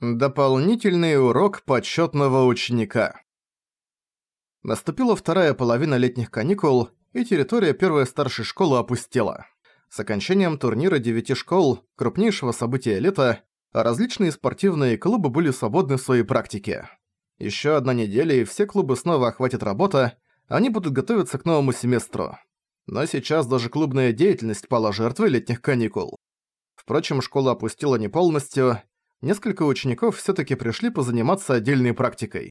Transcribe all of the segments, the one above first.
Дополнительный урок почетного ученика. Наступила вторая половина летних каникул, и территория первой старшей школы опустела. С окончанием турнира девяти школ, крупнейшего события лета, различные спортивные клубы были свободны в своей практике. Еще одна неделя, и все клубы снова охватит работа, они будут готовиться к новому семестру. Но сейчас даже клубная деятельность пала жертвой летних каникул. Впрочем, школа опустила не полностью, несколько учеников всё-таки пришли позаниматься отдельной практикой.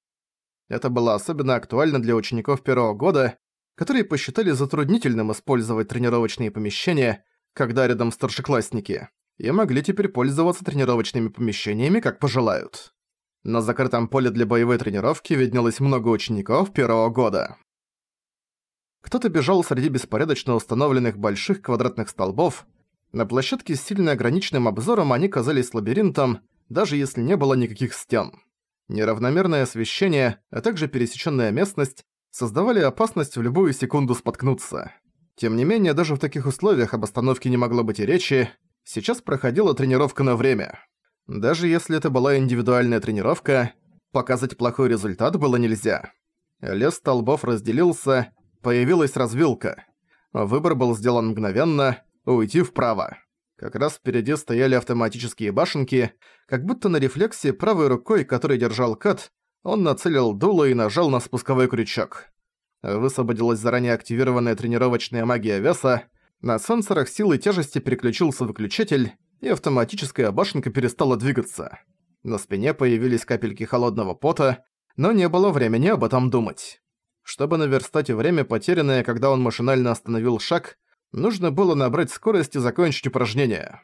Это было особенно актуально для учеников первого года, которые посчитали затруднительным использовать тренировочные помещения, когда рядом старшеклассники, и могли теперь пользоваться тренировочными помещениями как пожелают. На закрытом поле для боевой тренировки виднелось много учеников первого года. Кто-то бежал среди беспорядочно установленных больших квадратных столбов. На площадке с сильно ограниченным обзором они казались лабиринтом, даже если не было никаких стен. Неравномерное освещение, а также пересеченная местность создавали опасность в любую секунду споткнуться. Тем не менее, даже в таких условиях об остановке не могло быть и речи. Сейчас проходила тренировка на время. Даже если это была индивидуальная тренировка, показать плохой результат было нельзя. Лес столбов разделился, появилась развилка. Выбор был сделан мгновенно – уйти вправо. Как раз впереди стояли автоматические башенки, как будто на рефлексе правой рукой, которой держал Кат, он нацелил дуло и нажал на спусковой крючок. Высвободилась заранее активированная тренировочная магия веса, на сенсорах силы тяжести переключился выключатель, и автоматическая башенка перестала двигаться. На спине появились капельки холодного пота, но не было времени об этом думать. Чтобы наверстать время, потерянное, когда он машинально остановил шаг, Нужно было набрать скорость и закончить упражнение.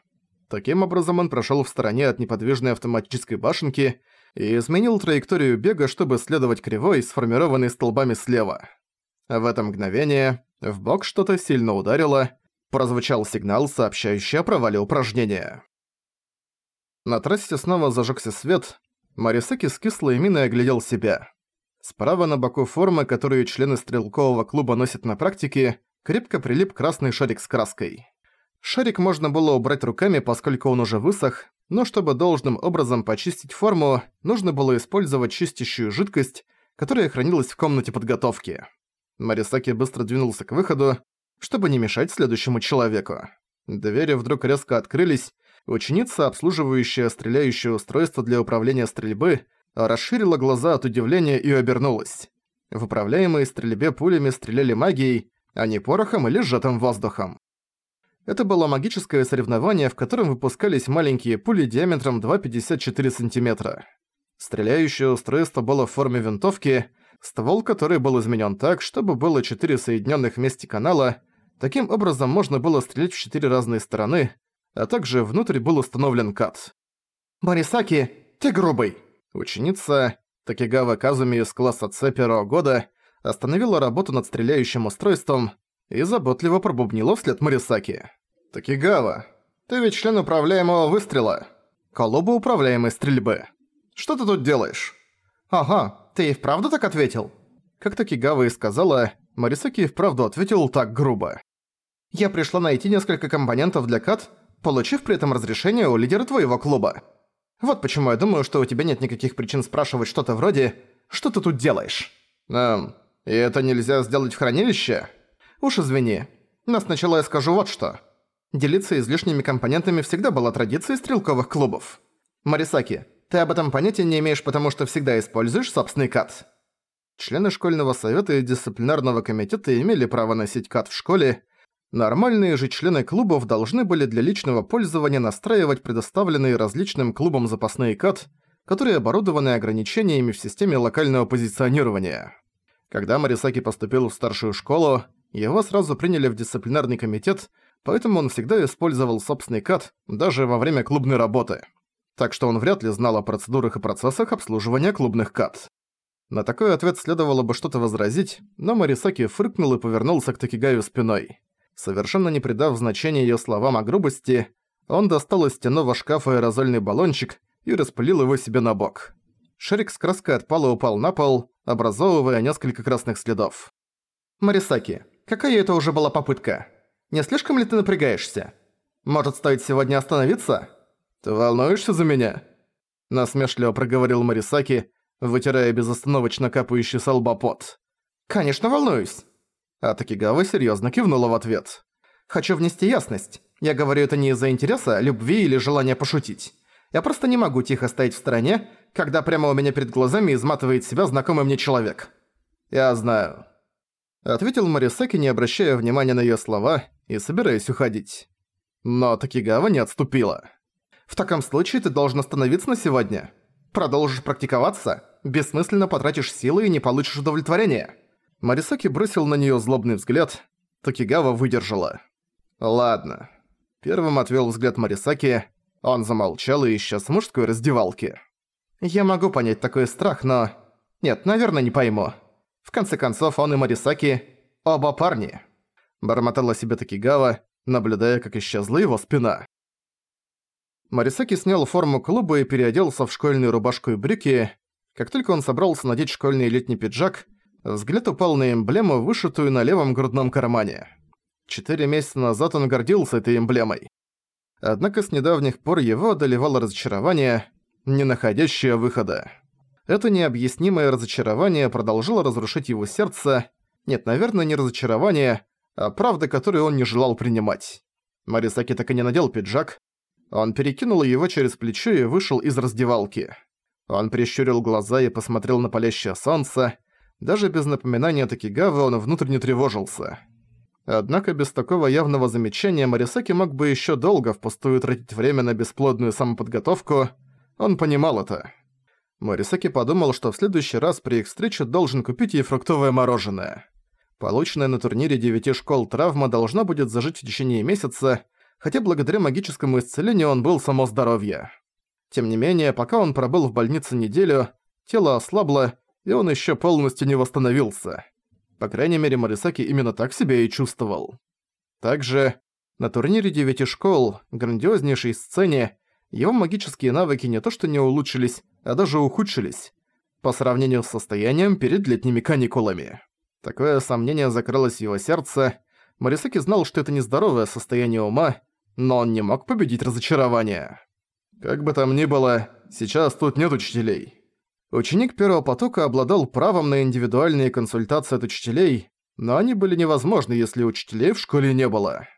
Таким образом он прошёл в стороне от неподвижной автоматической башенки и изменил траекторию бега, чтобы следовать кривой, сформированной столбами слева. В это мгновение в бок что-то сильно ударило, прозвучал сигнал, сообщающий о провале упражнения. На трассе снова зажёгся свет, Марисаки с кислой миной оглядел себя. Справа на боку формы, которую члены стрелкового клуба носят на практике, крепко прилип красный шарик с краской. Шарик можно было убрать руками, поскольку он уже высох, но чтобы должным образом почистить форму, нужно было использовать чистящую жидкость, которая хранилась в комнате подготовки. Марисаки быстро двинулся к выходу, чтобы не мешать следующему человеку. Двери вдруг резко открылись, ученица, обслуживающая стреляющее устройство для управления стрельбы, расширила глаза от удивления и обернулась. В управляемой стрельбе пулями стреляли магией, а не порохом или сжатым воздухом. Это было магическое соревнование, в котором выпускались маленькие пули диаметром 2,54 см. Стреляющее устройство было в форме винтовки, ствол которой был изменен так, чтобы было четыре соединенных вместе канала, таким образом можно было стрелять в четыре разные стороны, а также внутрь был установлен кат. «Марисаки, ты грубый!» Ученица Такигава Казуми из класса С первого года остановила работу над стреляющим устройством и заботливо пробубнила вслед Марисаки. «Такигава, ты ведь член управляемого выстрела. Колоба управляемой стрельбы. Что ты тут делаешь?» «Ага, ты и вправду так ответил?» Как Такигава и сказала, Марисаки и вправду ответил так грубо. «Я пришла найти несколько компонентов для КАТ, получив при этом разрешение у лидера твоего клуба. Вот почему я думаю, что у тебя нет никаких причин спрашивать что-то вроде «Что ты тут делаешь?» «Эм, «И это нельзя сделать в хранилище?» «Уж извини. Но сначала я скажу вот что. Делиться излишними компонентами всегда была традицией стрелковых клубов. Марисаки, ты об этом понятия не имеешь, потому что всегда используешь собственный кат». Члены школьного совета и дисциплинарного комитета имели право носить кат в школе, Нормальные же члены клубов должны были для личного пользования настраивать предоставленные различным клубам запасные кат, которые оборудованы ограничениями в системе локального позиционирования. Когда Марисаки поступил в старшую школу, его сразу приняли в дисциплинарный комитет, поэтому он всегда использовал собственный кат даже во время клубной работы. Так что он вряд ли знал о процедурах и процессах обслуживания клубных кат. На такой ответ следовало бы что-то возразить, но Марисаки фыркнул и повернулся к Такигаю спиной. Совершенно не придав значения её словам о грубости, он достал из стенного шкафа аэрозольный баллончик и распылил его себе на бок. Шарик с краской от пола упал на пол, образовывая несколько красных следов. «Марисаки, какая это уже была попытка? Не слишком ли ты напрягаешься? Может, стоит сегодня остановиться? Ты волнуешься за меня?» Насмешливо проговорил Марисаки, вытирая безостановочно капающий с лба пот. «Конечно волнуюсь!» А Такигава серьёзно кивнула в ответ. «Хочу внести ясность. Я говорю это не из-за интереса, любви или желания пошутить. Я просто не могу тихо стоять в стороне, когда прямо у меня перед глазами изматывает себя знакомый мне человек». «Я знаю», — ответил Марисаки, не обращая внимания на её слова и собираясь уходить. Но Такигава не отступила. «В таком случае ты должен остановиться на сегодня. Продолжишь практиковаться, бессмысленно потратишь силы и не получишь удовлетворения». Марисаки бросил на неё злобный взгляд. Такигава выдержала. «Ладно». Первым отвёл взгляд Марисаки. Он замолчал и исчез в мужской раздевалке. «Я могу понять такой страх, но... Нет, наверное, не пойму. В конце концов, он и Марисаки – оба парни». Бормотала себе Такигава, наблюдая, как исчезла его спина. Марисаки снял форму клуба и переоделся в школьную рубашку и брюки. Как только он собрался надеть школьный летний пиджак, взгляд упал на эмблему, вышитую на левом грудном кармане. Четыре месяца назад он гордился этой эмблемой. Однако с недавних пор его одолевало разочарование, не находящее выхода. Это необъяснимое разочарование продолжило разрушить его сердце. Нет, наверное, не разочарование, а правда, которую он не желал принимать. Марисаки так и не надел пиджак. Он перекинул его через плечо и вышел из раздевалки. Он прищурил глаза и посмотрел на палящее солнце. Даже без напоминания Такигавы он внутренне тревожился. Однако без такого явного замечания Марисаки мог бы ещё долго впустую тратить время на бесплодную самоподготовку. Он понимал это. Марисаки подумал, что в следующий раз при их встрече должен купить ей фруктовое мороженое. Полученная на турнире девяти школ травма должна будет зажить в течение месяца, хотя благодаря магическому исцелению он был само здоровье. Тем не менее, пока он пробыл в больнице неделю, тело ослабло, и он ещё полностью не восстановился. По крайней мере, Марисаки именно так себя и чувствовал. Также, на турнире девяти школ, грандиознейшей сцене, его магические навыки не то что не улучшились, а даже ухудшились, по сравнению с состоянием перед летними каникулами. Такое сомнение закрылось в его сердце. Марисаки знал, что это нездоровое состояние ума, но он не мог победить разочарование. Как бы там ни было, сейчас тут нет учителей. Ученик первого потока обладал правом на индивидуальные консультации от учителей, но они были невозможны, если учителей в школе не было.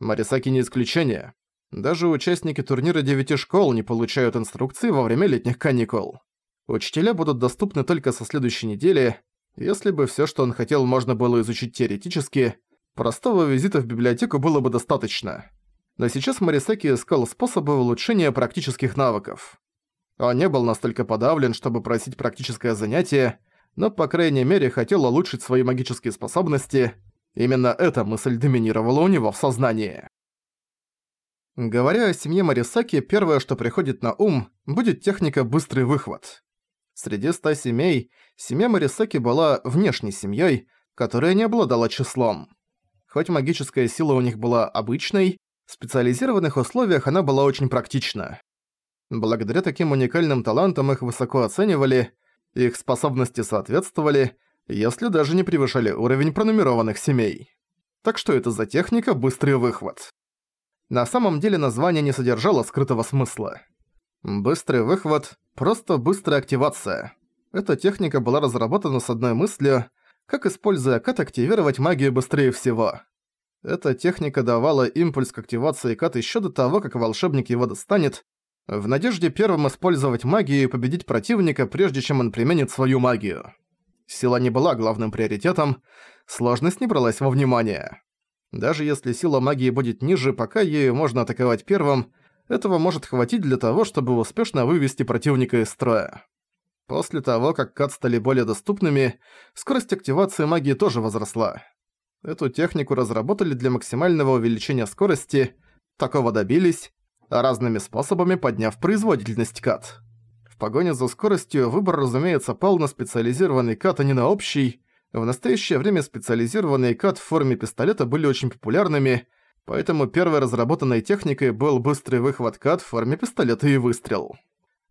Марисаки не исключение. Даже участники турнира девяти школ не получают инструкции во время летних каникул. Учителя будут доступны только со следующей недели. Если бы всё, что он хотел, можно было изучить теоретически, простого визита в библиотеку было бы достаточно. Но сейчас Марисаки искал способы улучшения практических навыков. Он не был настолько подавлен, чтобы просить практическое занятие, но, по крайней мере, хотел улучшить свои магические способности. Именно эта мысль доминировала у него в сознании. Говоря о семье Марисаки, первое, что приходит на ум, будет техника «быстрый выхват». Среди ста семей, семья Марисаки была внешней семьей, которая не обладала числом. Хоть магическая сила у них была обычной, в специализированных условиях она была очень практична. Благодаря таким уникальным талантам их высоко оценивали, их способности соответствовали, если даже не превышали уровень пронумерованных семей. Так что это за техника «быстрый выхват»? На самом деле название не содержало скрытого смысла. Быстрый выхват – просто быстрая активация. Эта техника была разработана с одной мыслью, как, используя кат, активировать магию быстрее всего. Эта техника давала импульс к активации кат еще до того, как волшебник его достанет, в надежде первым использовать магию и победить противника, прежде чем он применит свою магию. Сила не была главным приоритетом, сложность не бралась во внимание. Даже если сила магии будет ниже, пока ею можно атаковать первым, этого может хватить для того, чтобы успешно вывести противника из строя. После того, как кат стали более доступными, скорость активации магии тоже возросла. Эту технику разработали для максимального увеличения скорости, такого добились, разными способами подняв производительность кат. В погоне за скоростью выбор, разумеется, пал на специализированный кат, а не на общий. В настоящее время специализированные кат в форме пистолета были очень популярными, поэтому первой разработанной техникой был быстрый выхват кат в форме пистолета и выстрел.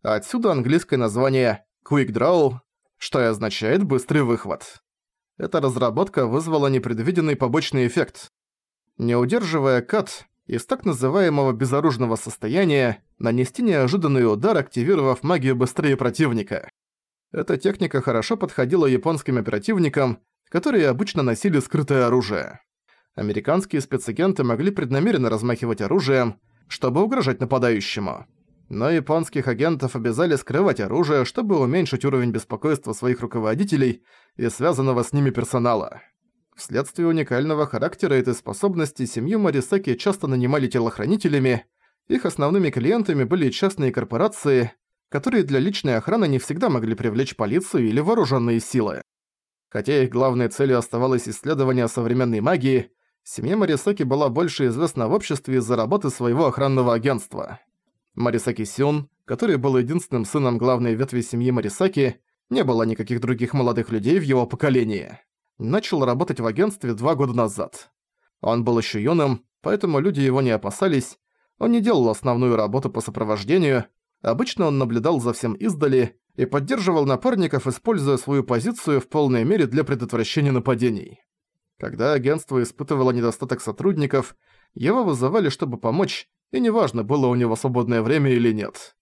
Отсюда английское название «Quick Draw», что и означает «быстрый выхват». Эта разработка вызвала непредвиденный побочный эффект. Не удерживая кат, из так называемого безоружного состояния нанести неожиданный удар, активировав магию быстрее противника. Эта техника хорошо подходила японским оперативникам, которые обычно носили скрытое оружие. Американские спецагенты могли преднамеренно размахивать оружием, чтобы угрожать нападающему. Но японских агентов обязали скрывать оружие, чтобы уменьшить уровень беспокойства своих руководителей и связанного с ними персонала. Вследствие уникального характера этой способности семью Марисаки часто нанимали телохранителями, их основными клиентами были частные корпорации, которые для личной охраны не всегда могли привлечь полицию или вооруженные силы. Хотя их главной целью оставалось исследование современной магии, семья Марисаки была больше известна в обществе из-за работы своего охранного агентства. Марисаки Сюн, который был единственным сыном главной ветви семьи Марисаки, не было никаких других молодых людей в его поколении начал работать в агентстве два года назад. Он был еще юным, поэтому люди его не опасались, он не делал основную работу по сопровождению, обычно он наблюдал за всем издали и поддерживал напарников, используя свою позицию в полной мере для предотвращения нападений. Когда агентство испытывало недостаток сотрудников, его вызывали, чтобы помочь, и неважно, было у него свободное время или нет.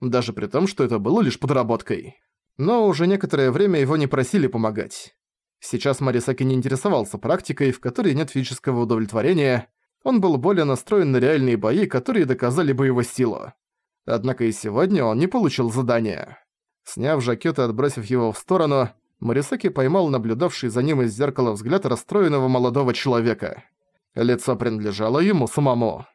Даже при том, что это было лишь подработкой. Но уже некоторое время его не просили помогать. Сейчас Марисаки не интересовался практикой, в которой нет физического удовлетворения, он был более настроен на реальные бои, которые доказали бы его силу. Однако и сегодня он не получил задания. Сняв жакет и отбросив его в сторону, Марисаки поймал наблюдавший за ним из зеркала взгляд расстроенного молодого человека. Лицо принадлежало ему самому.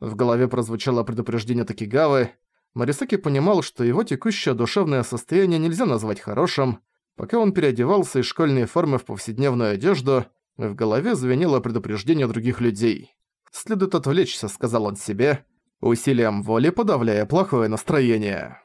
В голове прозвучало предупреждение Такигавы. Марисаки понимал, что его текущее душевное состояние нельзя назвать хорошим, Пока он переодевался из школьной формы в повседневную одежду, в голове звенело предупреждение других людей. «Следует отвлечься», — сказал он себе, усилием воли подавляя плохое настроение.